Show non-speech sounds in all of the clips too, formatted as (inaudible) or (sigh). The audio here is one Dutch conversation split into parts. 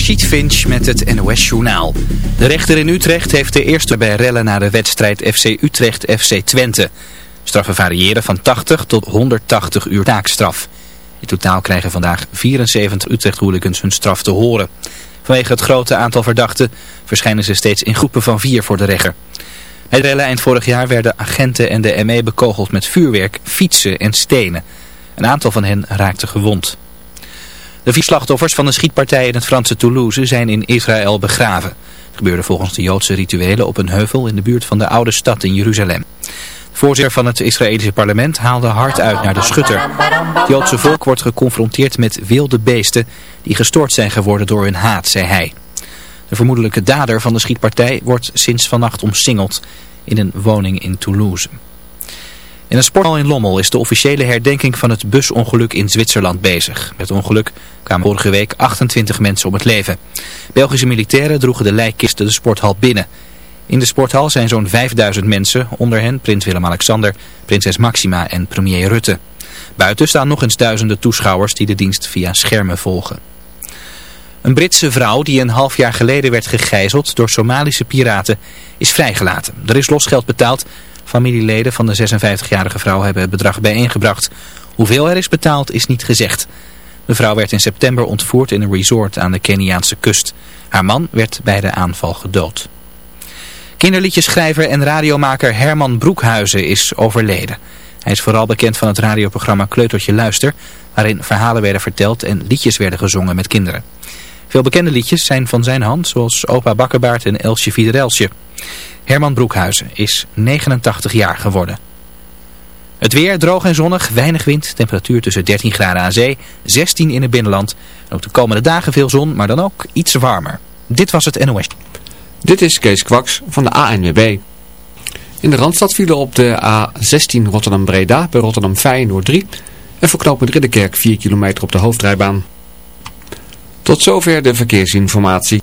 Rachid Finch met het NOS Journaal. De rechter in Utrecht heeft de eerste bij rellen na de wedstrijd FC Utrecht-FC Twente. Straffen variëren van 80 tot 180 uur taakstraf. In totaal krijgen vandaag 74 Utrecht-hooligans hun straf te horen. Vanwege het grote aantal verdachten verschijnen ze steeds in groepen van vier voor de rechter. Bij rellen eind vorig jaar werden agenten en de ME bekogeld met vuurwerk, fietsen en stenen. Een aantal van hen raakte gewond. De vier slachtoffers van de schietpartij in het Franse Toulouse zijn in Israël begraven. Het gebeurde volgens de Joodse rituelen op een heuvel in de buurt van de oude stad in Jeruzalem. De voorzitter van het Israëlische parlement haalde hard uit naar de schutter. Het Joodse volk wordt geconfronteerd met wilde beesten die gestoord zijn geworden door hun haat, zei hij. De vermoedelijke dader van de schietpartij wordt sinds vannacht omsingeld in een woning in Toulouse. In een sporthal in Lommel is de officiële herdenking van het busongeluk in Zwitserland bezig. Met het ongeluk kwamen vorige week 28 mensen om het leven. Belgische militairen droegen de lijkkisten de sporthal binnen. In de sporthal zijn zo'n 5000 mensen, onder hen prins Willem-Alexander, prinses Maxima en premier Rutte. Buiten staan nog eens duizenden toeschouwers die de dienst via schermen volgen. Een Britse vrouw die een half jaar geleden werd gegijzeld door Somalische piraten is vrijgelaten. Er is losgeld betaald Familieleden van de 56-jarige vrouw hebben het bedrag bijeengebracht. Hoeveel er is betaald is niet gezegd. De vrouw werd in september ontvoerd in een resort aan de Keniaanse kust. Haar man werd bij de aanval gedood. Kinderliedjeschrijver en radiomaker Herman Broekhuizen is overleden. Hij is vooral bekend van het radioprogramma Kleutertje Luister, waarin verhalen werden verteld en liedjes werden gezongen met kinderen. Veel bekende liedjes zijn van zijn hand, zoals Opa Bakkerbaard en Elsje Fiederelsje. Herman Broekhuizen is 89 jaar geworden. Het weer droog en zonnig, weinig wind, temperatuur tussen 13 graden aan zee, 16 in het binnenland. ook de komende dagen veel zon, maar dan ook iets warmer. Dit was het NOS. Dit is Kees Kwaks van de ANWB. In de Randstad vielen op de A16 Rotterdam-Breda bij Rotterdam Feyenoord 3 en voor knooppunt Ridderkerk 4 kilometer op de hoofdrijbaan. Tot zover de verkeersinformatie.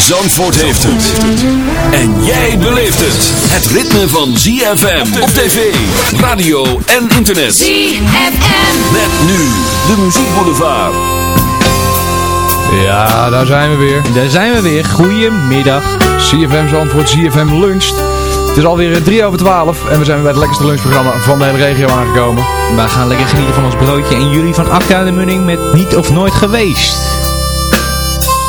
Zandvoort heeft het. En jij beleeft het. Het ritme van ZFM op tv, radio en internet. ZFM. Met nu de muziekboulevard. Ja, daar zijn we weer. Daar zijn we weer. Goedemiddag. CFM Zandvoort, CFM luncht. Het is alweer 3 over 12 en we zijn weer bij het lekkerste lunchprogramma van de hele regio aangekomen. Wij gaan lekker genieten van ons broodje en jullie van Acta de Munning met Niet of Nooit Geweest.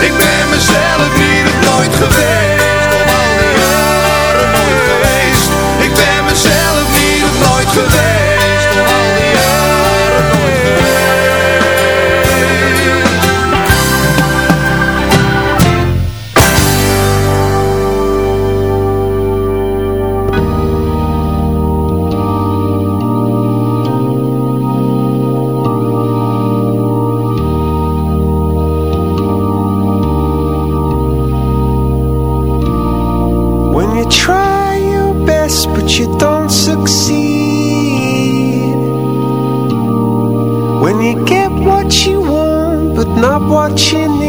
Ik ben mezelf niet of nooit geweest. Al die. Ik ben mezelf niet of nooit geweest. not watching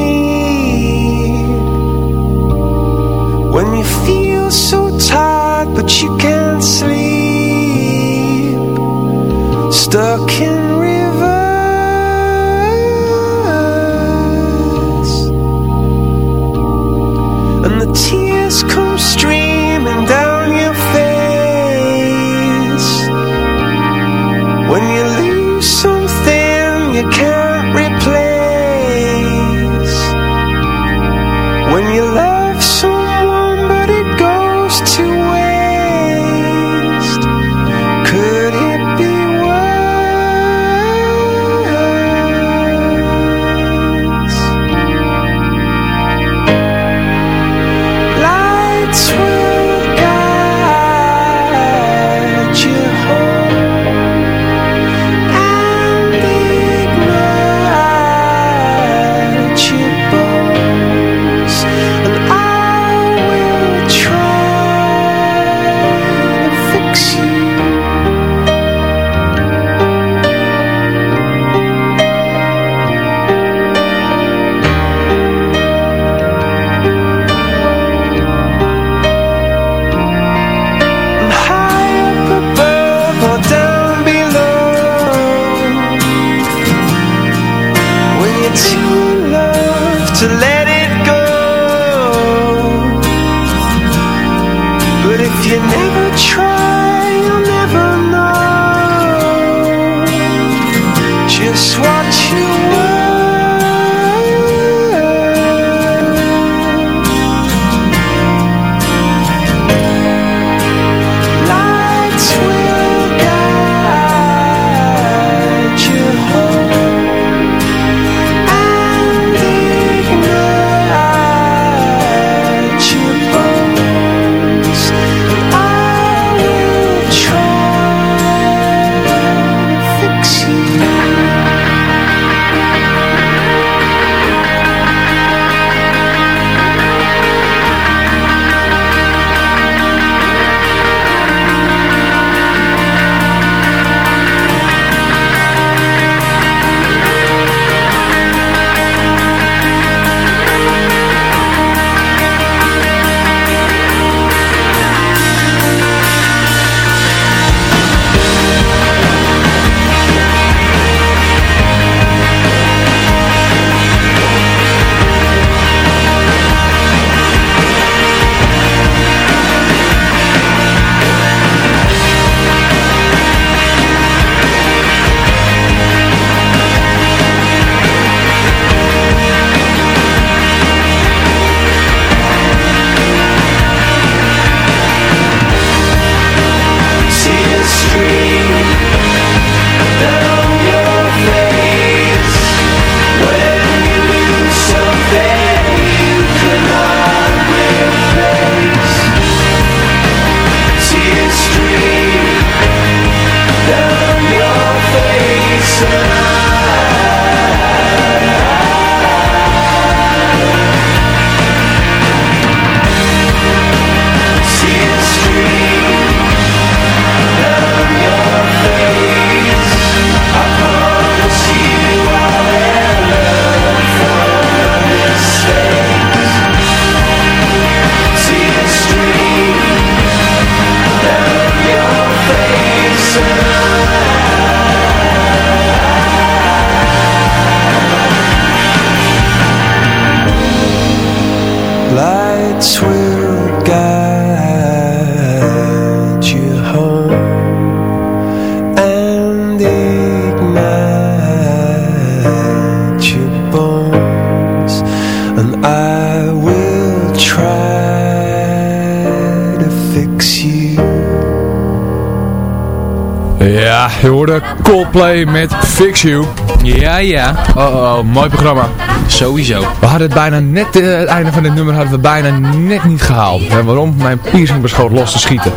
Je hoorde Coldplay met Fix You. Ja, ja. Oh, oh, oh, mooi programma. Sowieso. We hadden het bijna net, eh, het einde van dit nummer hadden we bijna net niet gehaald. En waarom? Mijn piercing beschoot los te schieten.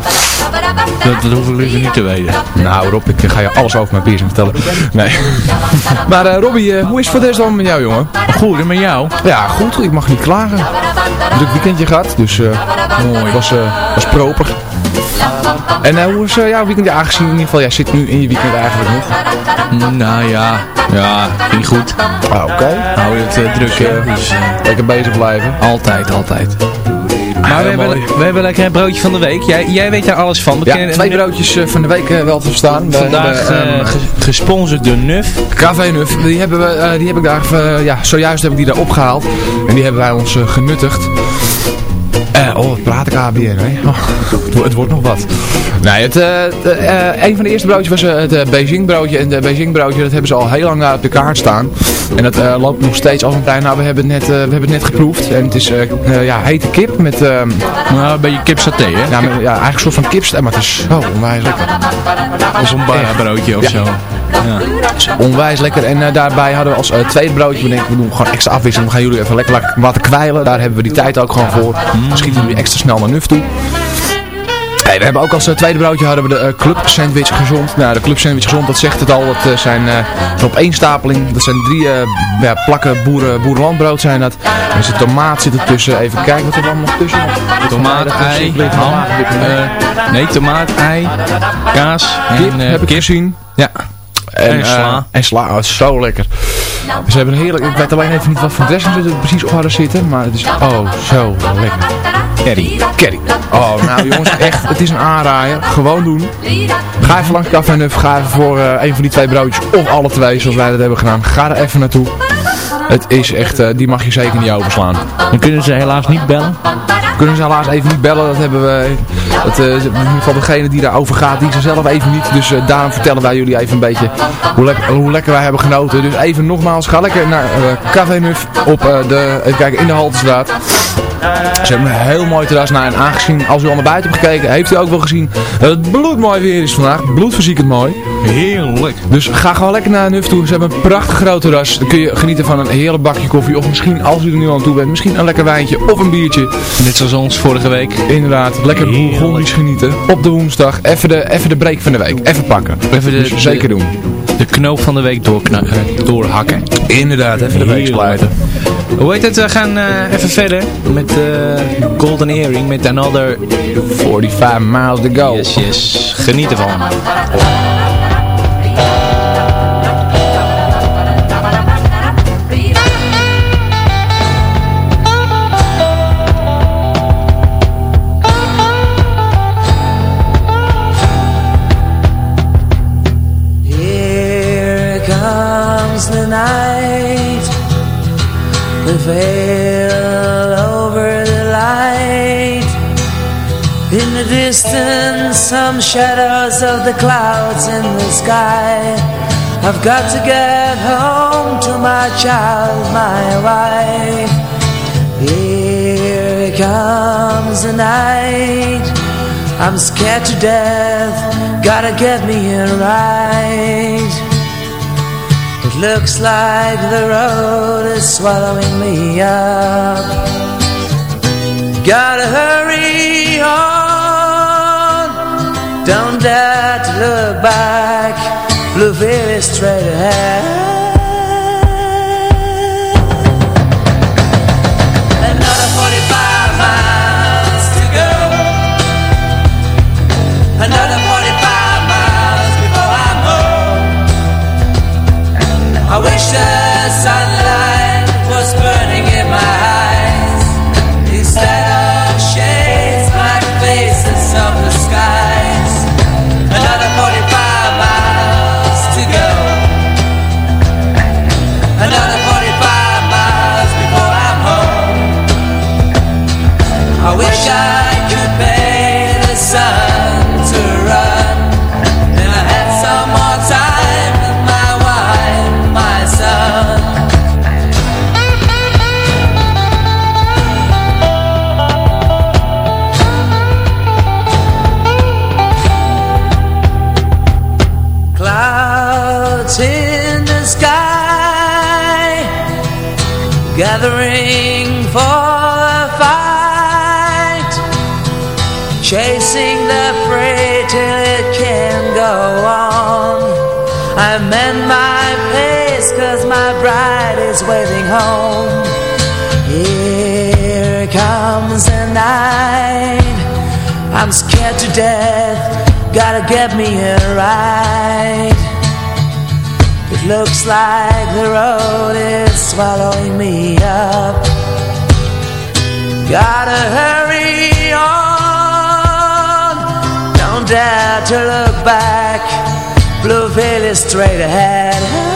Dat, dat hoef ik liever niet te weten. Nou Rob, ik ga je alles over mijn piercing vertellen. Nee. (laughs) maar eh Robbie, eh, hoe is het voor deze dan met jou jongen? Goed, en met jou? Ja, goed. Ik mag niet klagen. Druk weekendje gehad, dus mooi. Was, was proper. En eh, hoe is eh, jouw weekend? Aangezien in ieder geval, jij zit nu in je weekend eigenlijk nog. Nou ja, ja, ging goed. Ah, oké. Hou het eh, druk. Dus, Lekker bezig blijven. altijd, altijd. Maar we heel hebben, we hebben lekker een broodje van de week. Jij, jij weet daar alles van. We Ja, twee broodjes van de week wel te verstaan. We Vandaag hebben, eh, ehm, ge- gesponsord door Nuf. Café Nuf, die, hebben we, die heb ik daar, ja, zojuist heb ik die daar opgehaald. En die hebben wij ons genuttigd. Eh, oh, wat praat ik ABN, hè? Oh, het, wo- het wordt nog wat. Nee, het, eh, de, eh, een van de eerste broodjes was eh, het Beijing broodje. En het Beijing broodje, dat hebben ze al heel lang op de kaart staan. En dat loopt nog steeds als een trein. Nou, we hebben het net, we hebben het net geproefd. En het is ja, hete kip met... ehm, Nou, een beetje kipsaté, hè? ja, met- ja, eigenlijk een soort van kipst. Maar het is zo onwijs lekker. Of zo'n broodje of Ja. zo. Ja. Onwijs lekker. En eh, daarbij hadden we als eh, tweede broodje, we denken we doen gewoon extra afwisseling. We gaan jullie even lekker la- laten kwijlen. Daar hebben we die tijd ook gewoon voor. Dan schieten jullie extra snel naar nuf toe. Hey, we hebben ook als eh, tweede broodje hadden we de club sandwich gezond. Nou, de club sandwich gezond, dat zegt het al. Dat zijn eh, een opeenstapeling. Dat zijn drie ja, plakken boeren, boerenlandbrood zijn dat. Er zit tomaat zit er tussen. Even kijken wat er dan nog tussen zit. Tomaat, ei, ham. nee, tomaat, ei, kaas en heb ik gezien. Ja. En eh, sla. en sla, oh, zo lekker. Ze hebben een heerlijk, ik weet alleen even niet wat voor dressing ze er precies op hadden zitten, maar het is oh zo lekker. Curry. Curry. Oh, nou jongens, echt, het is een aanraaier. Gewoon doen. Ga even langs Café Nuf, ga even voor eh, een van die twee broodjes, of alle twee, zoals wij dat hebben gedaan. Ga er even naartoe. Het is echt, eh, die mag je zeker niet overslaan. Dan kunnen ze helaas niet bellen. Kunnen ze helaas even niet bellen, dat hebben we, dat, eh, in ieder geval degene die daarover gaat, die ze zelf even niet. Dus eh, daarom vertellen wij jullie even een beetje hoe, lek- hoe lekker wij hebben genoten. Dus even nogmaals, ga lekker naar eh Café Nuf op eh, de, even kijken, in de Haltestraat. Ze hebben een heel mooi terras naar en aangezien, als u al naar buiten hebt gekeken, heeft u ook wel gezien dat het bloedmooi weer is vandaag. Bloedverziekend mooi. Heerlijk. Dus ga gewoon lekker naar Nuf toe. Ze hebben een prachtig groot terras. Dan kun je genieten van een heerlijk bakje koffie. Of misschien, als u er nu aan toe bent, misschien een lekker wijntje of een biertje. Net zoals ons vorige week. Inderdaad, lekker bourgondisch genieten. Op de woensdag, even de, even de break van de week. Even pakken. Even de, Dus de- zeker doen. De knoop van de week eh, doorhakken. Inderdaad, even de week sluiten. Hoe heet het? We gaan eh, even verder met eh, Golden Earring met Another 45 miles to go. Yes, yes. Geniet ervan. The veil over the light. In the distance, some shadows of the clouds in the sky. I've got to get home to my child, my wife. Here comes the night. I'm scared to death, gotta get me here right. Looks like the road is swallowing me up. Gotta hurry on, don't dare to look back. Blue veil is straight ahead. I wish I death Gotta get me a right. It looks like the road is swallowing me up. Gotta hurry on. Don't dare to look back. Blue Veil is straight ahead.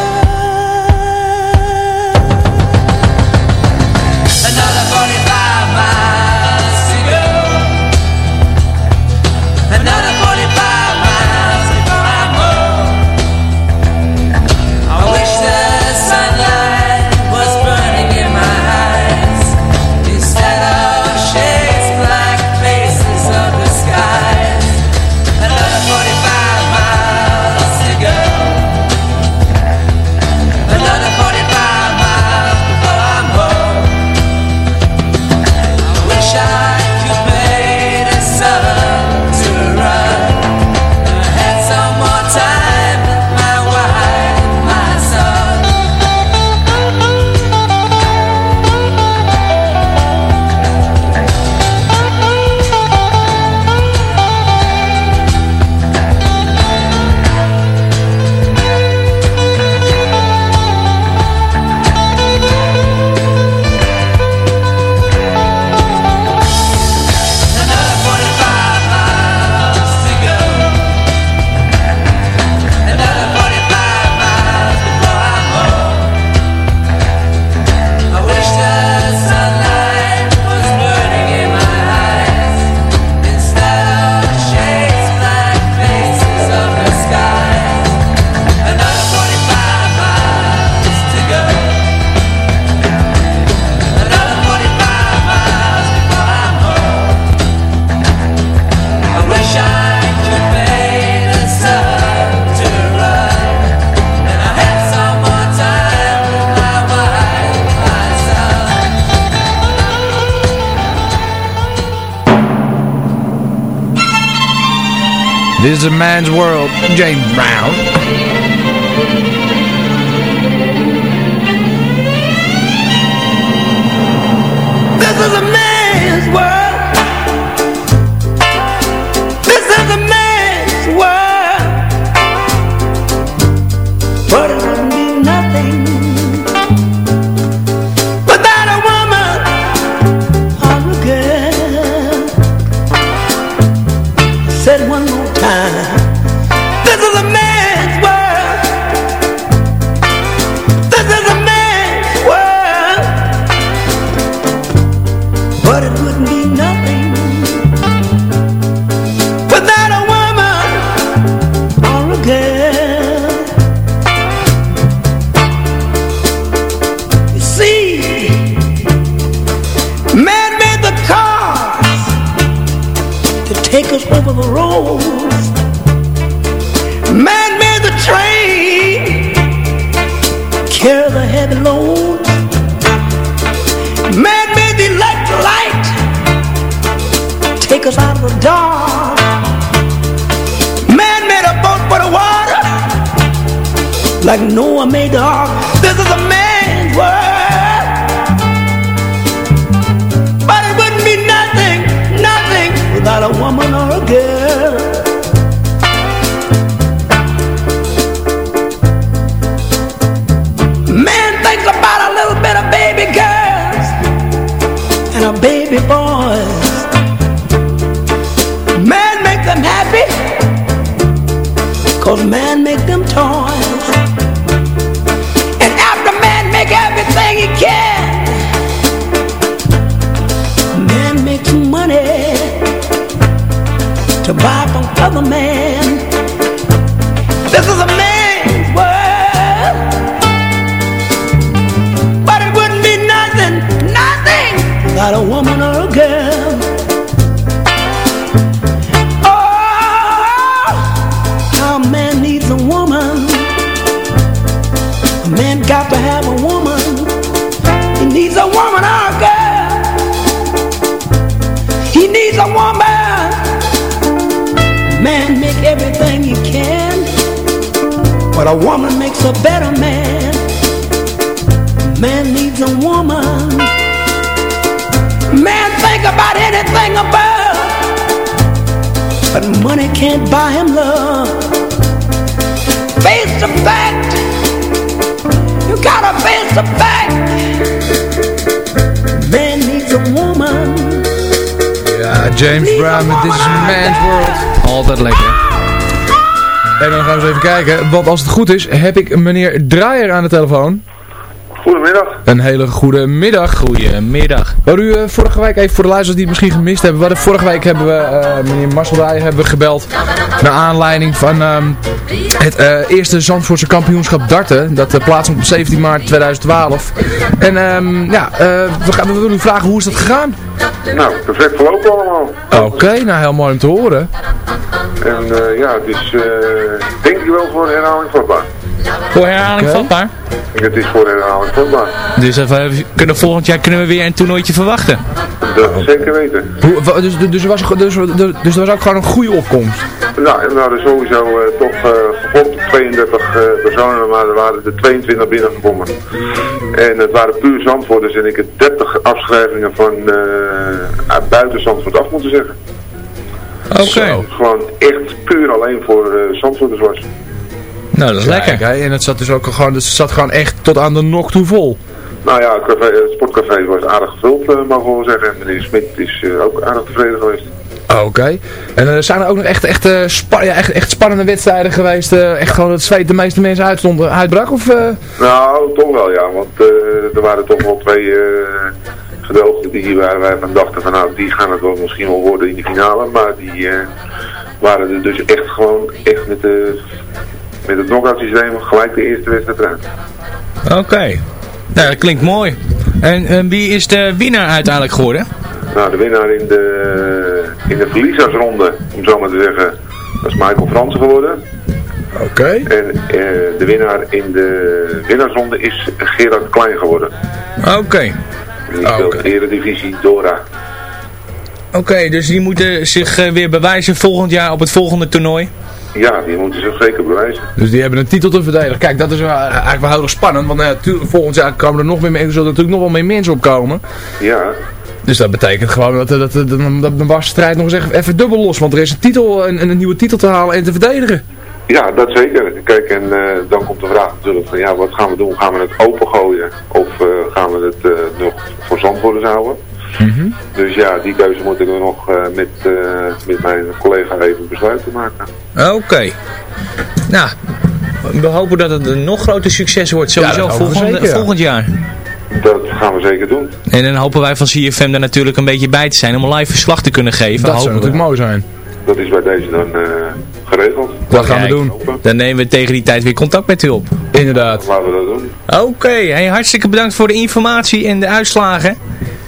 man's world, James could be nothing. like Noah made the ark. But a woman makes a better man. Man needs a woman. Man think about anything above, but money can't buy him love. Face the fact, you gotta face the fact. Man needs a woman. Ja, James Brown This is Man's World. All Altijd lekker. En dan gaan we eens even kijken, want als het goed is, heb ik meneer Draaier aan de telefoon. Goedemiddag. Een hele goede middag. Goedemiddag. We hadden u eh, vorige week, even voor de luisteraars die het misschien gemist hebben. We vorige week hebben we eh, meneer Marcel Draaier hebben we gebeld. Naar aanleiding van ehm, het eh, eerste Zandvoortse kampioenschap darten. Dat uh, plaatsvond op 17 maart 2012. En ehm, ja, we, gaan, we willen u vragen hoe is dat gegaan? Nou, perfect verlopen allemaal. Oké, nou heel mooi om te horen. En ja, het is denk ik wel voor herhaling vatbaar. Voor herhaling Oké. vatbaar? Het is voor herhaling vatbaar. Dus even, kunnen volgend jaar kunnen we weer een toernooitje verwachten. Dat zeker weten. Hoe, dus, dus, er was, dus, dus, dus er was ook gewoon een goede opkomst. Nou, en we hadden sowieso eh, toch uh, gevonden 32 eh, personen, maar er waren er 22 binnengekomen. En het waren puur Zandvoorters en ik heb 30 afschrijvingen van eh, uit buiten Zandvoort af moeten zeggen. Oké. Gewoon echt puur alleen voor eh Zandvoorters was. Nou, dat is lekker. Hè, en het zat dus ook gewoon, dus het zat gewoon echt tot aan de nok toe vol. Nou ja, het, café, het sportcafé was aardig gevuld, eh, mogen we wel zeggen. En meneer Smit is eh, ook aardig tevreden geweest. Oké. En er zijn er ook nog echt, echt, eh, spa ja, echt, echt spannende wedstrijden geweest. eh, echt gewoon het zweet de meeste mensen uitstonden, uitbrak? Of, eh? Nou, toch wel ja, want eh, er waren toch wel twee gedoogden die waar wij van dachten van nou, die gaan het wel misschien wel worden in de finale. Maar die eh, waren er dus echt gewoon, echt met, de, met het knock-out systeem gelijk de eerste wedstrijd eruit. Oké. Nou, dat klinkt mooi. En eh, wie is de winnaar uiteindelijk geworden? Nou, de winnaar in de, in de verliezersronde, om zo maar te zeggen, is Michael Fransen geworden. Oké. En eh, de winnaar in de winnaarsronde is Gerard Klein geworden. Oké. En Die Ah, speelt de Eredivisie Dora. Oké, dus die moeten zich eh, weer bewijzen volgend jaar op het volgende toernooi. Ja, die moeten zich zeker bewijzen. Dus die hebben een titel te verdedigen. Kijk, dat is wel, eh, eigenlijk wel heel erg spannend. Want eh, volgend jaar komen er nog meer mensen, er zullen natuurlijk nog wel meer mensen opkomen. Ja, Dus dat betekent gewoon dat, dat, dat, dat, dat de strijd nog eens even, even dubbel los. Want er is een titel, een, een nieuwe titel te halen en te verdedigen. Ja, dat zeker. Kijk, en eh, dan komt de vraag natuurlijk van ja, wat gaan we doen? Gaan we het opengooien of eh, gaan we het eh, nog voor Zandvoorters houden? Dus ja, die keuze moeten we nog eh, met, eh, met mijn collega even besluiten maken. Oké. Nou, we hopen dat het een nog groter succes wordt sowieso volgend, zeker, ja. volgend jaar. Dat gaan we zeker doen. En dan hopen wij van CFM er natuurlijk een beetje bij te zijn om een live verslag te kunnen geven. Dat zou natuurlijk mooi zijn. Dat is bij deze dan eh, geregeld. Dat gaan we doen. Dan nemen we tegen die tijd weer contact met u op. Inderdaad. Laten we dat doen. Oké, hey, hartstikke bedankt voor de informatie en de uitslagen.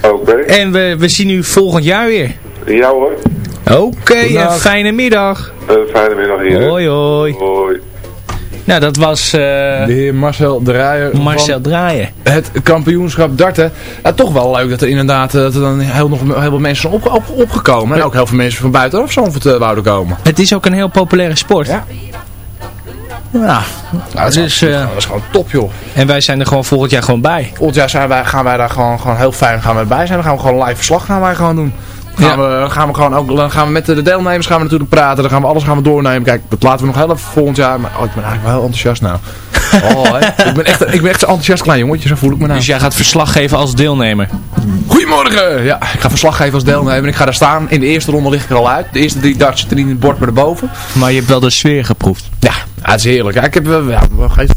Oké. En we, we zien u volgend jaar weer. Ja hoor. Oké, een fijne middag. Een fijne middag hier. Hoi hoi. Hoi. Nou, dat was eh, De heer Marcel Draaier Marcel Draaien. van het kampioenschap darten. Ja, toch wel leuk dat er inderdaad eh, dat er dan heel, nog, heel veel mensen zijn op, op, opgekomen. En ook heel veel mensen van buitenaf Zandvoort uh, wouden komen. Het is ook een heel populaire sport. Ja. Ja, Nou, dat, is, Dus, gewoon- eh, dat is gewoon top joh. en wij zijn er gewoon volgend jaar gewoon bij. Volgend jaar zijn wij, gaan wij daar gewoon, gewoon heel fijn gaan bij zijn. Dan gaan we gewoon live verslag gaan wij gewoon doen. Gaan, we, gaan we gewoon ook, dan gaan we met de deelnemers gaan we natuurlijk praten. Dan gaan we alles gaan we doornemen. Kijk, dat laten we nog heel even volgend jaar. Maar oh, ik ben eigenlijk wel heel enthousiast nou. Oh, hè. ik, ben echt, ik ben echt zo'n enthousiast klein jongetje. Zo voel ik me nou. Dus jij gaat verslag geven als deelnemer. Goedemorgen! Ja, ik ga verslag geven als deelnemer. Ik ga daar staan. In de eerste ronde lig ik er al uit. De eerste drie darts zitten niet in het bord, maar erboven. Maar je hebt wel de sfeer geproefd. Ja, het is heerlijk. Ja, ik heb, eh, ja,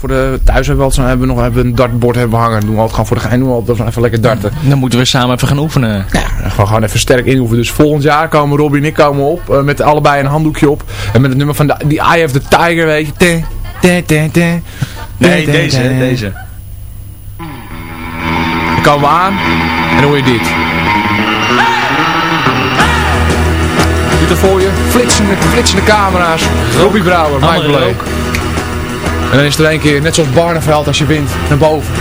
voor de, thuis hebben we, zo- hebben we nog hebben we een dartbord hebben hangen. Dan doen we altijd gewoon voor de gein. Doen we altijd even lekker darten. Dan moeten we samen even gaan oefenen. Ja, gewoon, gewoon even sterk inhoeven. Dus volgend jaar komen Robbie en ik komen op. eh, met allebei een handdoekje op. En met het nummer van de, die Eye of the Tiger, weet je. Te, te, te, te. Nee, deze, deze. Dan komen we aan en dan hoor je dit. Dit er voor je, flitsende, flitsende camera's, Robbie Brouwer, Mike Blake. En dan is er één keer, net zoals Barneveld als je wint, naar boven.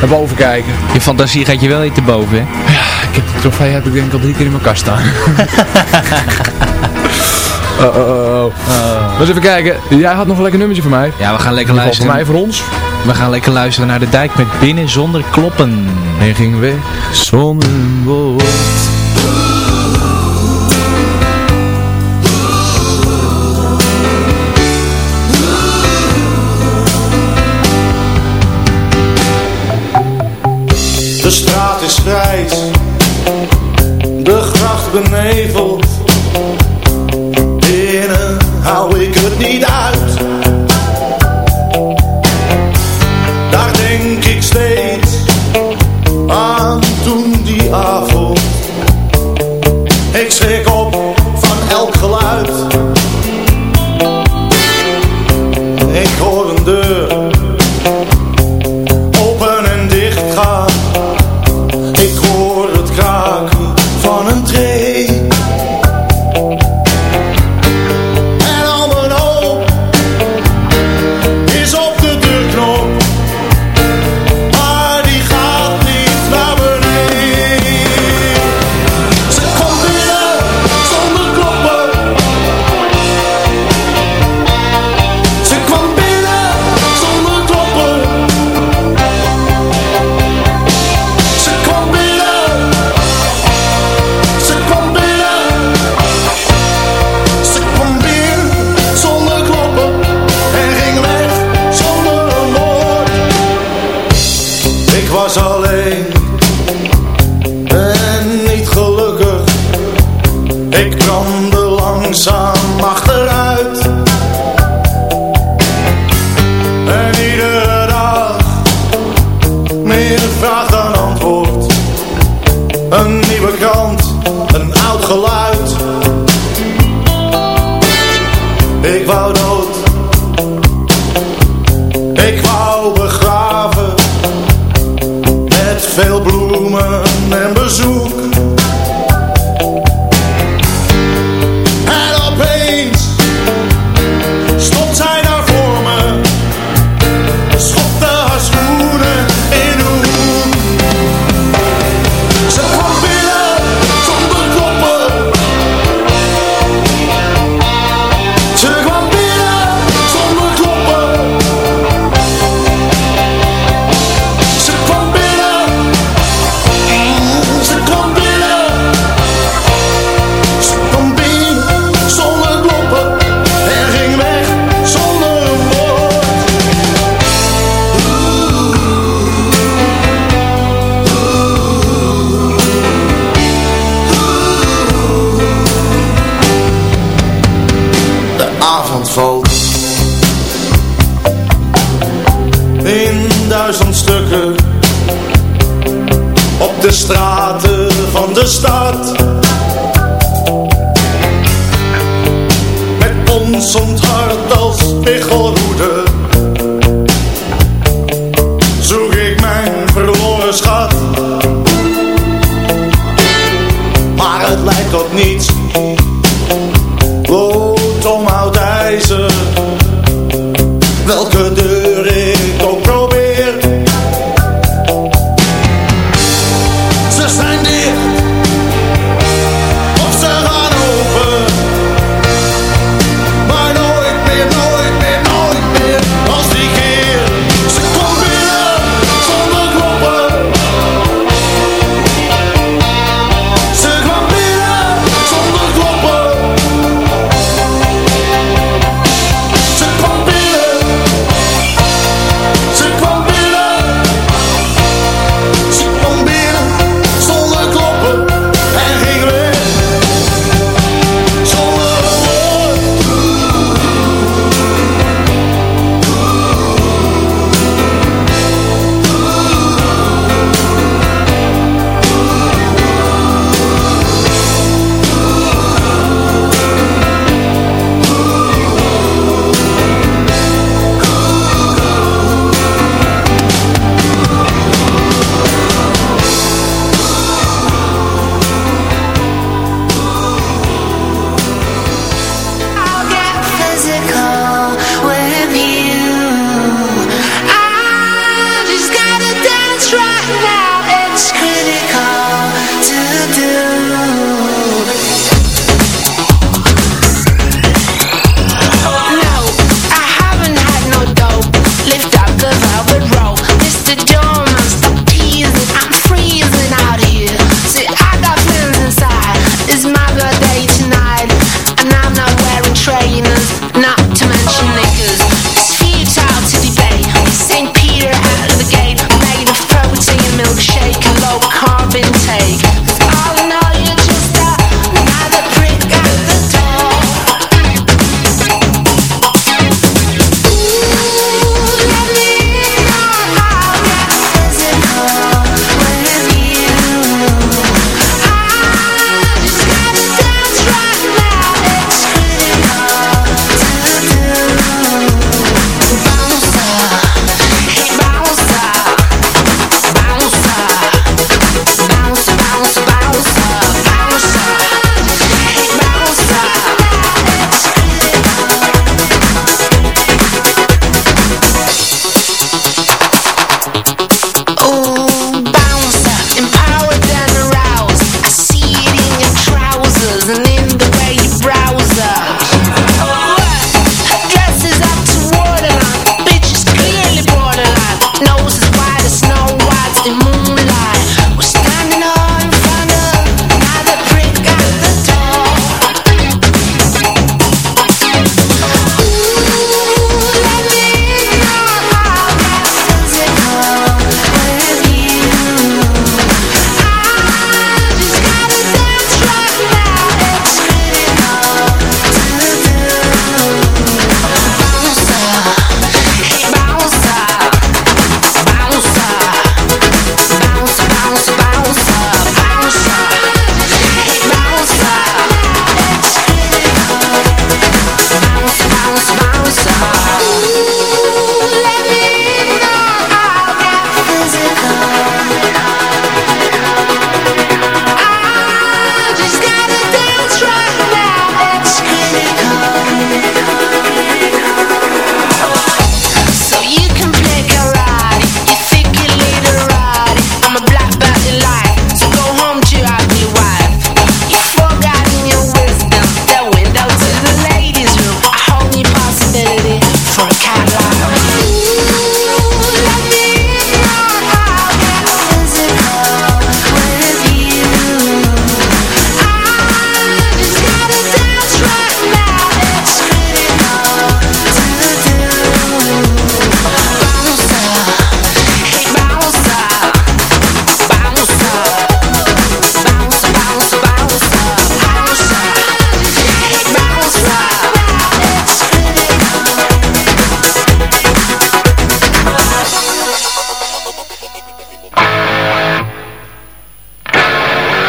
Naar boven kijken. Je fantasie gaat je wel niet te boven, hè? Ja, ik heb de trofee heb ik denk ik al drie keer in mijn kast staan. (laughs) Oh, oh, oh. oh. even kijken. Jij had nog een lekker nummertje voor mij. Ja, we gaan lekker luisteren. Voor mij, voor ons. We gaan lekker luisteren naar de dijk met binnen zonder kloppen. En ging weg zonder woord. De straat is grijs, de gracht beneveld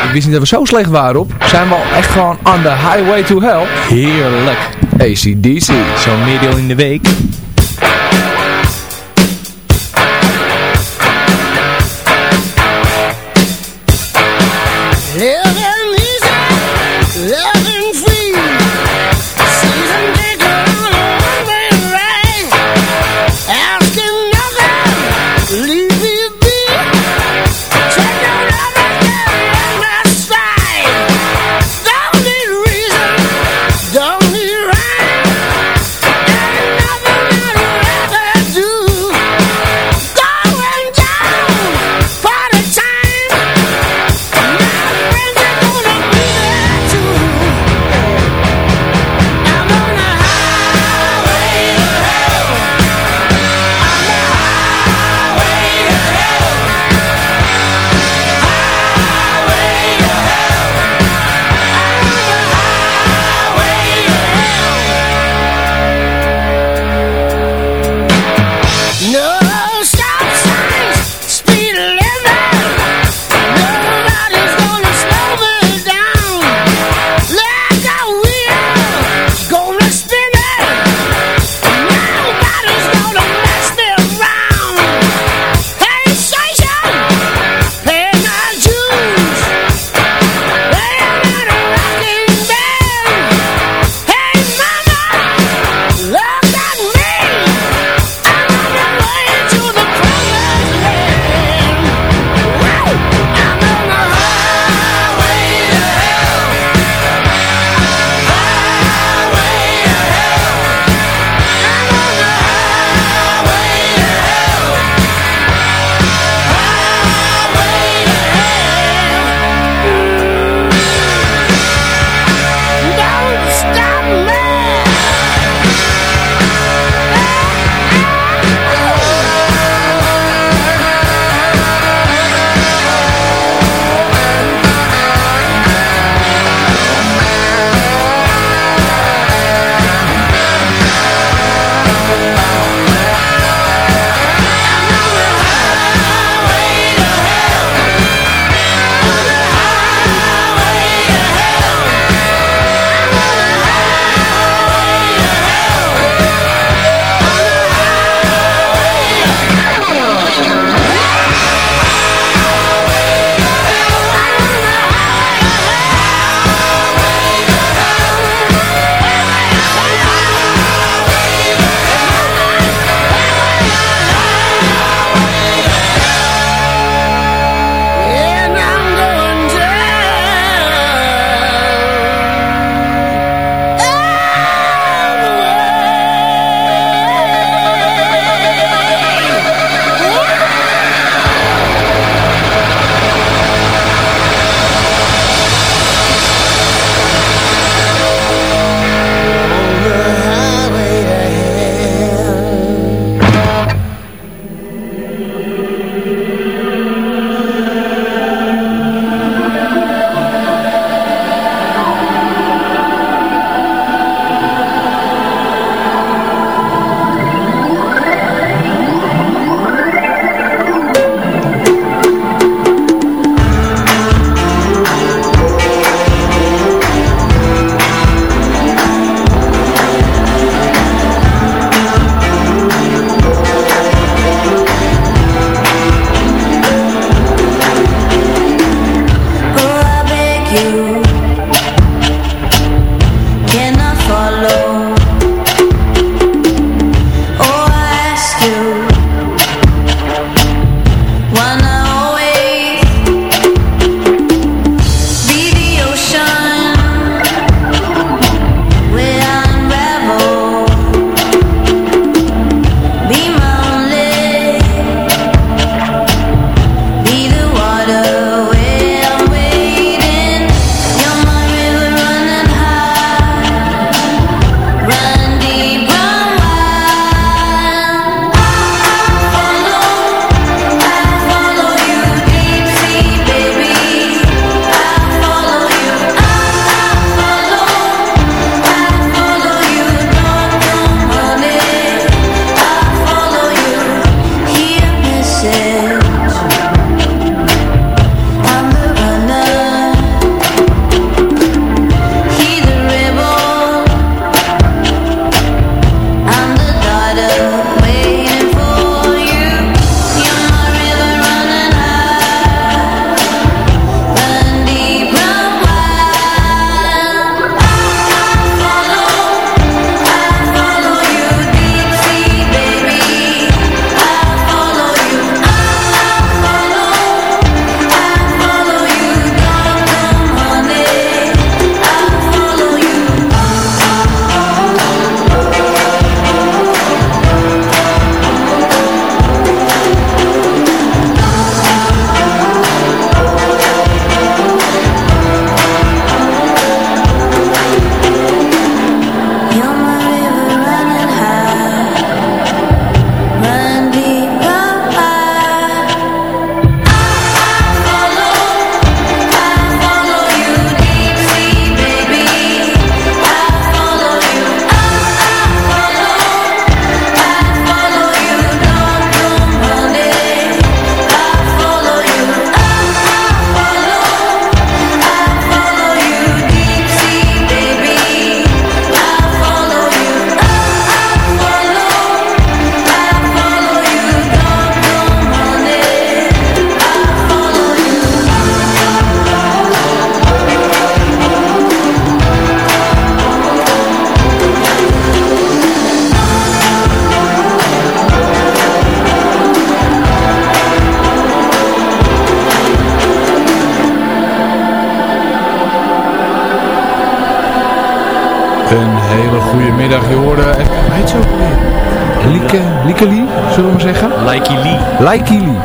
ik wist niet dat we zo slecht waren op. Zijn we al echt gewoon on the highway to hell. Heerlijk. ACDC. Zo'n middel in de week.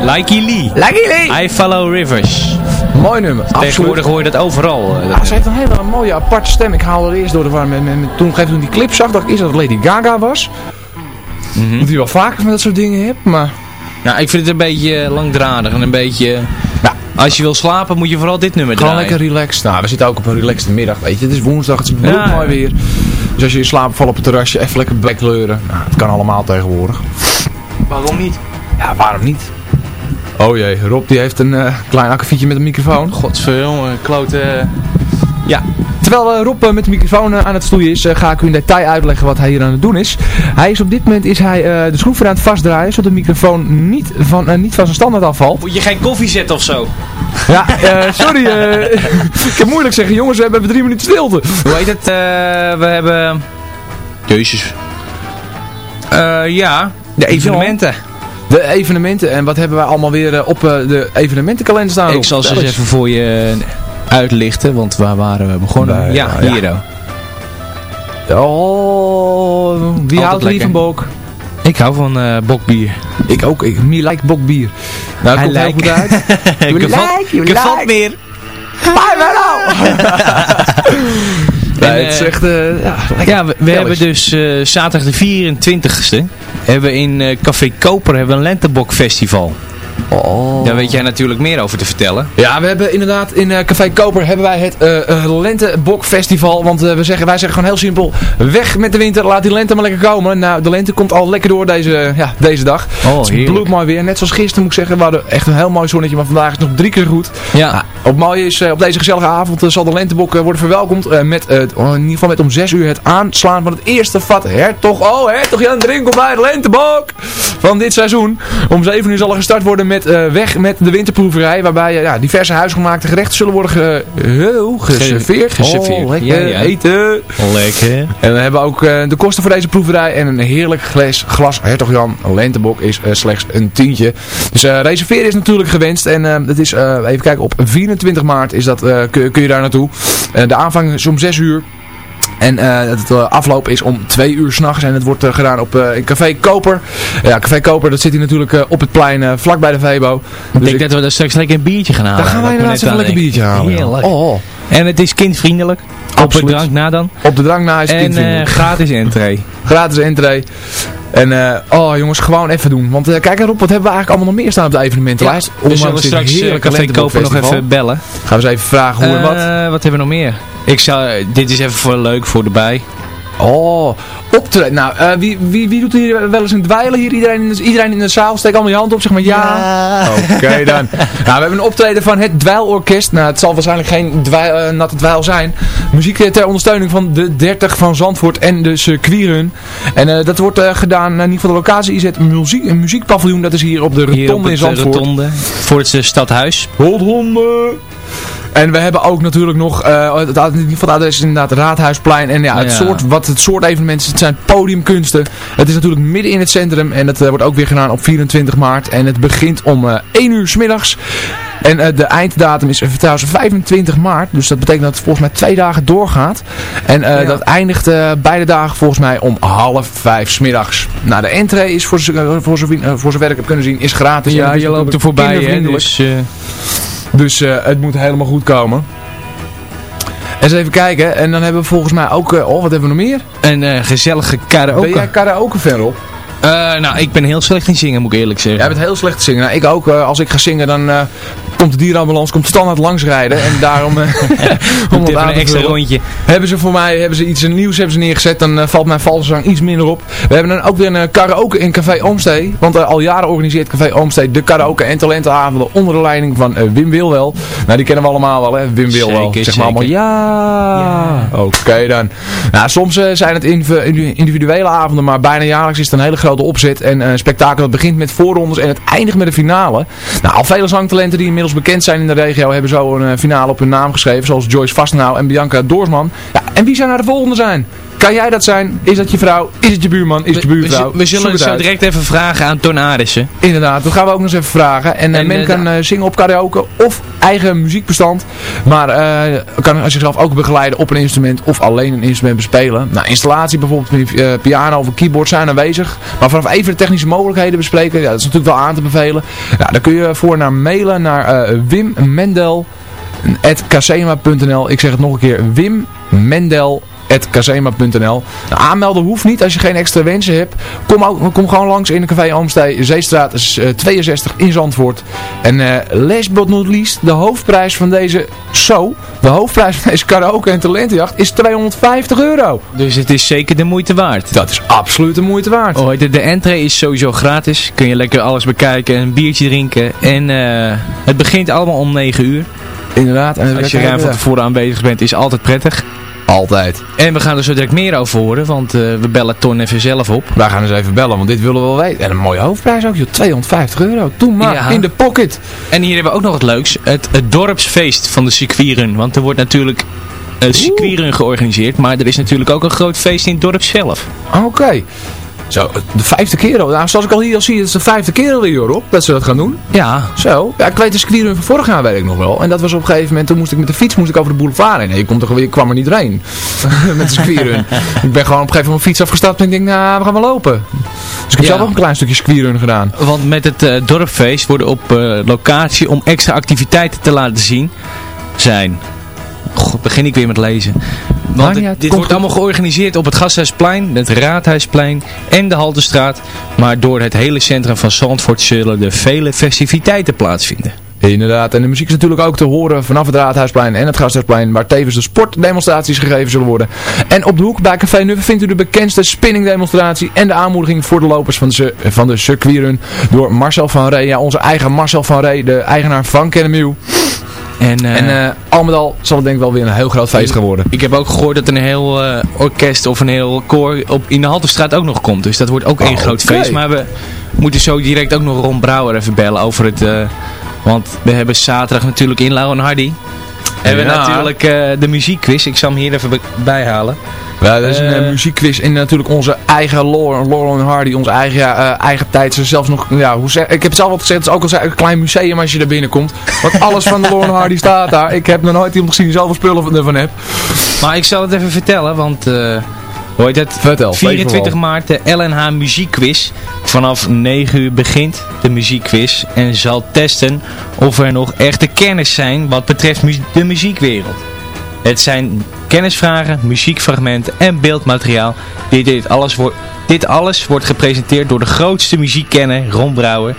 Likey Lee. Likey Lee. I follow rivers. Mooi nummer, absoluut. Tegenwoordig hoor je dat overal. eh, Ja, ze heeft een hele mooie aparte stem. Ik haalde er eerst door de war. Met, met, met- toen, die clip zag, dacht ik eerst dat het Lady Gaga was. Mhm. Dat hij wel vaker van dat soort dingen hebt, maar... Nou, ik vind het een beetje eh, langdradig en een beetje... Als je wil slapen moet je vooral dit nummer Gewoon draaien. lekker relaxed. Nou, we zitten ook op een relaxed middag, weet je. Het is woensdag, het is Ja. mooi weer. Dus als je in slaap valt op het terrasje, even lekker kleuren. Nou, het kan allemaal tegenwoordig. Waarom niet? Ja, waarom niet? Oh jee, Rob die heeft een eh, klein akkefietje met een microfoon. Godverdomme, klote... Ja. Terwijl eh, Rob eh, met de microfoon eh, aan het stoeien is, eh, ga ik u in detail uitleggen wat hij hier aan het doen is. Hij is op dit moment is hij, eh, de schroeven aan het vastdraaien, zodat de microfoon niet van, eh, niet van zijn standaard afvalt. Moet je geen koffie zetten of zo? Ja, eh, sorry. eh, (laughs) ik kan moeilijk zeggen, jongens, we hebben drie minuten stilte. Hoe heet het? eh, we hebben... Jezus. Eh, ja, de evenementen. De evenementen. En wat hebben wij allemaal weer eh, op eh, de evenementenkalender staan? Ik zal ze eens even voor je uitlichten, want waar waren we begonnen? Bij, ja, ja. hier. Oh, wie Altijd houdt lekker. Lievenbok? Ik hou van eh, bokbier. Ik ook. Ik me like bokbier. Nou, dat komt heel like. goed uit. (laughs) You vat- like, you like. meer. Bye, (laughs) En, het is eh, echt... eh, ja, we, hebben dus eh, zaterdag de 24ste hebben we in Café Koper hebben we een Lentebok Festival. Oh. Daar weet jij natuurlijk meer over te vertellen. Ja, we hebben inderdaad in eh, Café Koper hebben wij het eh eh, Lentebok Festival. Want we zeggen, wij zeggen gewoon heel simpel, weg met de winter, laat die lente maar lekker komen. Nou, de lente komt al lekker door deze, ja, deze dag. Oh, het is bloedmooi weer. Net zoals gisteren moet ik zeggen, we hadden echt een heel mooi zonnetje. Maar vandaag is het nog drie keer goed. Ja, Op mooie is, op deze gezellige avond zal de lentebok worden verwelkomd met, oh, in ieder geval met om 6 uur het aanslaan van het eerste vat Hertog, oh Hertog Jan Drinkel bij de lentebok van dit seizoen. Om 7 uur zal er gestart worden met eh, weg met de winterproeverij, waarbij eh, ja, diverse huisgemaakte gerechten zullen worden ge, heel geserveerd. geserveerd. Oh, lekker Ja, ja. eten. lekker. En we hebben ook eh, de kosten voor deze proeverij en een heerlijk glas, glas Hertog Jan Lentebok is slechts een tientje. Dus reserveren is natuurlijk gewenst en het is, even kijken, op 24 maart is dat, kun, kun je daar naartoe. De aanvang is om 6 uur. En eh, het eh, afloop is om 2 uur s'nachts en het wordt eh, gedaan op in Café Koper. Ja, Café Koper, dat zit hier natuurlijk op het plein eh, vlak bij de Vebo. Ik Dus denk dat we daar straks lekker een biertje gaan halen. daar gaan wij inderdaad even een lekker biertje halen. Heerlijk. Oh, oh. En het is kindvriendelijk. Op het drank na dan. Op de drank na is En kindvriendelijk. eh, gratis entree. Gratis entree. En eh, oh jongens, gewoon even doen. Want eh, kijk erop, wat hebben we eigenlijk allemaal nog meer staan op de evenementenlijst? we zullen Ondanks dit straks eh, Café Koper nog even bellen. Gaan we eens even vragen hoe en wat. Wat hebben we nog meer? Ik zou, dit is even voor leuk voor erbij. Oh, optreden. Nou, eh, wie, wie, wie doet hier wel eens een dweilen hier? Iedereen in de, iedereen in de zaal, steek allemaal je hand op, zeg maar ja. Oké dan. (laughs) nou, we hebben een optreden van het Dweilorkest. Nou, het zal waarschijnlijk geen dweil, eh, natte dweil zijn. Muziek eh, ter ondersteuning van de 30 van Zandvoort en de circuitrun. En eh, dat wordt eh, gedaan, in ieder geval de locatie is het muziek, een muziekpaviljoen. Dat is hier op de Hier Rotonde op in het Zandvoort. rotonde. Voor het stadhuis. Rotonde. En we hebben ook natuurlijk nog, eh, het, in ieder geval het adres is inderdaad Raadhuisplein. En ja, het, Ja. Soort, wat het soort evenementen het zijn podiumkunsten. Het is natuurlijk midden in het centrum en het eh, wordt ook weer gedaan op 24 maart. En het begint om eh 1 uur 's middags. En eh, de einddatum is eh, trouwens 25 maart. Dus dat betekent dat het volgens mij twee dagen doorgaat. En eh, Ja. dat eindigt eh, beide dagen volgens mij om half vijf 's middags. Nou, de entree is voor, eh, voor, zover, eh, voor zover ik heb kunnen zien, is gratis. Ja, je loopt er voorbij. Hè, dus, eh, Dus eh, het moet helemaal goed komen. Eens even kijken. En dan hebben we volgens mij ook... eh, oh, wat hebben we nog meer? een eh, gezellige karaoke. Ben jij karaoke fan op? Eh, nou, ik ben heel slecht in zingen, moet ik eerlijk zeggen. Jij bent heel slecht te zingen. Nou, ik ook. eh, als ik ga zingen, dan eh, komt de dierenambulance komt standaard langsrijden. En daarom... (laughs) (laughs) om een extra rondje. Hebben ze voor mij hebben ze iets nieuws hebben ze neergezet. Dan valt mijn valse zang iets minder op. We hebben dan ook weer een karaoke in Café Oomstee. Want al jaren organiseert Café Oomstee de karaoke en talentenavonden onder de leiding van Wim Wilwel. Nou, die kennen we allemaal wel, hè? Wim Wilwel. Zeker, zeg maar allemaal ja. Oké dan. Nou, soms zijn het individuele avonden, maar bijna jaarlijks is het een hele grote opzet. En een spektakel dat begint met voorrondes en het eindigt met een finale. Nou, al vele zangtalenten die inmiddels bekend zijn in de regio hebben zo een eh, finale op hun naam geschreven. Zoals Joyce Vastnau en Bianca Doorsman. Ja, en wie zou nou de volgende zijn? Kan jij dat zijn? Is dat je vrouw? Is het je buurman? Is het je buurvrouw? We, we zullen het zo direct even vragen aan Ton Arissen. Inderdaad, dat gaan we ook nog eens even vragen. En, en men kan uh, zingen op karaoke of eigen muziekbestand. Maar uh, kan zichzelf ook begeleiden op een instrument of alleen een instrument bespelen. Nou, installatie bijvoorbeeld piano of een keyboard zijn aanwezig. Maar vanaf even de technische mogelijkheden bespreken, ja, dat is natuurlijk wel aan te bevelen. Ja, daar kun je voor naar mailen naar Wim Mendel Ik zeg het nog een keer, Wim Mendel kazema.nl. Nou, aanmelden hoeft niet als je geen extra wensen hebt. Kom, ook, kom gewoon langs in de Café Oomstee, Zeestraat 62 in Zandvoort. En uh, last but not least, de hoofdprijs van deze show, de hoofdprijs van deze karaoke en talentenjacht is 250 euro. Dus het is zeker de moeite waard. Dat is absoluut de moeite waard. Oh, de, de entree is sowieso gratis. Kun je lekker alles bekijken, een biertje drinken. En uh, het begint allemaal om 9 uur. Inderdaad. En Als je ruim van tevoren aanwezig bent, is altijd prettig. Altijd. En we gaan er zo direct meer over horen, want uh, we bellen Ton even zelf op. Wij gaan eens even bellen, want dit willen we wel weten. En een mooie hoofdprijs ook, joh. 250 euro. Toen maar, ja. in de pocket. En hier hebben we ook nog het leuks. Het, het dorpsfeest van de circuitrun. Want er wordt natuurlijk een circuitrun georganiseerd, maar er is natuurlijk ook een groot feest in het dorp zelf. Oké. Zo, de vijfde keer al. Nou, zoals ik al hier al zie, het is de vijfde keer al op dat ze dat gaan doen. Ja. Zo. Ja, ik weet de circuitrun van vorig jaar weet ik nog wel. En dat was op een gegeven moment, toen moest ik met de fiets moest ik over de boulevard heen. Nee, je, komt er, je kwam er niet doorheen. (laughs) met de circuitrun. ik ben gewoon op een gegeven moment mijn fiets afgestapt en ik denk, nou, we gaan wel lopen. Dus ik heb zelf ook een klein stukje circuitrun gedaan. Want met het uh, dorpfeest worden op uh, locatie om extra activiteiten te laten zien zijn. God, begin ik weer met lezen. Want dit wordt allemaal georganiseerd op het Gasthuisplein, het Raadhuisplein en de Haltestraat. Maar door het hele centrum van Zandvoort zullen er vele festiviteiten plaatsvinden. Inderdaad, en de muziek is natuurlijk ook te horen vanaf het Raadhuisplein en het Gasthuisplein, waar tevens de sportdemonstraties gegeven zullen worden. En op de hoek bij Café Nuve vindt u de bekendste spinningdemonstratie en de aanmoediging voor de lopers van de, van de circuitrun door Marcel van Rey, ja, onze eigen Marcel van Rey, de eigenaar van Kennemew. En, uh, en uh, al met al zal het denk ik wel weer een heel groot feest gaan worden. Ik heb ook gehoord dat een heel uh, orkest of een heel koor op, in de Halterstraat ook nog komt. Dus dat wordt ook oh, één groot feest. Maar we moeten zo direct ook nog Ron Brouwer even bellen over het... want we hebben zaterdag natuurlijk in Lauw en Hardy. Hebben we natuurlijk de muziekquiz. Ik zal hem hier even bijhalen. Ja, dat is een uh, muziekquiz in natuurlijk onze eigen Laurel en Hardy, onze eigen, ja, uh, eigen tijd. Zelfs nog, ja, hoe zeg, ik heb het zelf al gezegd, het is ook al een klein museum als je er binnenkomt. Want alles van de Laurel Hardy staat daar. Ik heb nog nooit iemand gezien die zoveel spullen ervan heb. Maar ik zal het even vertellen, want... Hoe heet het? Vertel, 24 maart de LNH muziekquiz. Vanaf 9 uur begint de muziekquiz en zal testen of er nog echte kennis zijn wat betreft mu de muziekwereld. Het zijn kennisvragen, muziekfragmenten en beeldmateriaal. Dit, dit, alles wordt, dit alles wordt gepresenteerd door de grootste muziekkenner, Ron Brouwer.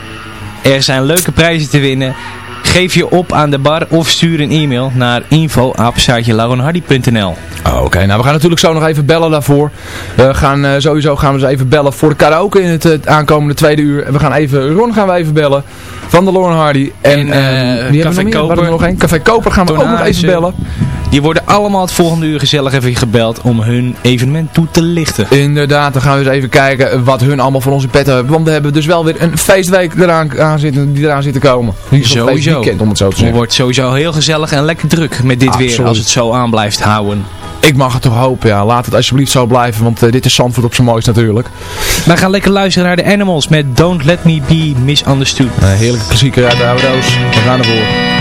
Er zijn leuke prijzen te winnen. Geef je op aan de bar of stuur een e-mail naar info.laurenhardy.nl oh, Oké, nou we gaan natuurlijk zo nog even bellen daarvoor. We gaan uh, sowieso gaan we eens even bellen voor de karaoke in het, het aankomende tweede uur. En we gaan even, Ron gaan we even bellen van de Lauren Hardy. En, en uh, Café Koper. nog een. Café Koper gaan we ook nog even bellen. Die worden allemaal het volgende uur gezellig even gebeld om hun evenement toe te lichten. Inderdaad, dan gaan we eens even kijken wat hun allemaal voor onze pet hebben. Want we hebben dus wel weer een feestweek eraan aan zitten, die eraan zit te komen. sowieso. Weekend, om het zo te zeggen. Het wordt sowieso heel gezellig en lekker druk met dit weer als het zo aan blijft houden. Ik mag het toch hopen, ja. Laat het alsjeblieft zo blijven, want uh, dit is Zandvoort op zijn mooist natuurlijk. Wij gaan lekker luisteren naar de Animals met Don't Let Me Be Misunderstood. Een heerlijke klassieker uit de oude doos. We gaan ervoor.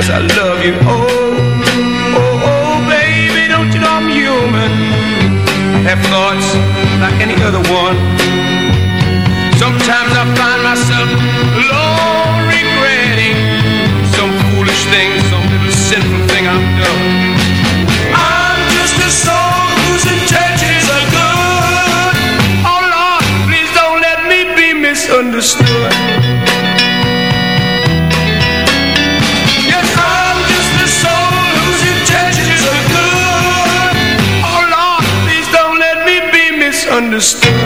cause I love you. Oh, oh, oh, baby, don't you know I'm human? Have thoughts like any other one. Sometimes I find myself Simba!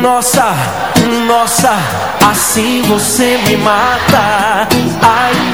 Nossa, nossa, assim você me mata. Ai,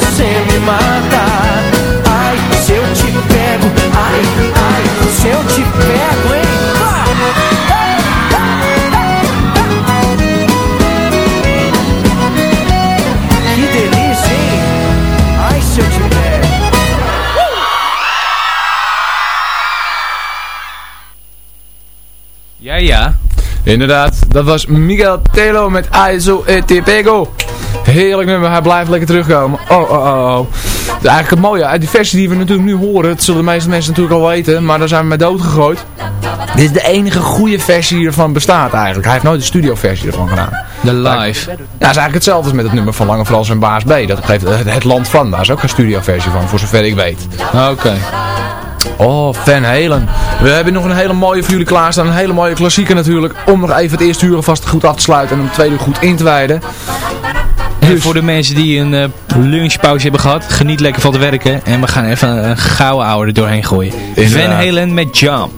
você me mata. Ai, se eu te pego, ai, ai, se eu te pego, hein? Ai, se eu te pego. Ja, ja. Inderdaad, dat was Miguel Telo met Aizo et Pego. Heerlijk nummer, hij blijft lekker terugkomen. Oh, oh, oh, oh. Het is eigenlijk het mooie, uit die versie die we natuurlijk nu horen, dat zullen de meeste mensen natuurlijk al weten, maar daar zijn we mee doodgegooid. Dit is de enige goede versie die ervan bestaat eigenlijk. Hij heeft nooit de studioversie ervan gedaan. De live. Ja, het is eigenlijk hetzelfde als met het nummer van Lange Frans en Baas B. Dat geeft het, het land van, daar is ook geen studioversie van, voor zover ik weet. Oké. Oh, Van Halen. We hebben nog een hele mooie voor jullie klaarstaan. Een hele mooie klassieker natuurlijk. Om nog even het eerste uur vast goed af te sluiten en om het tweede uur goed in te wijden. En voor de mensen die een eh, lunchpauze hebben gehad, geniet lekker van het werken. En we gaan even een gouden ouwe er doorheen gooien. Inderdaad. Van Halen met Jump.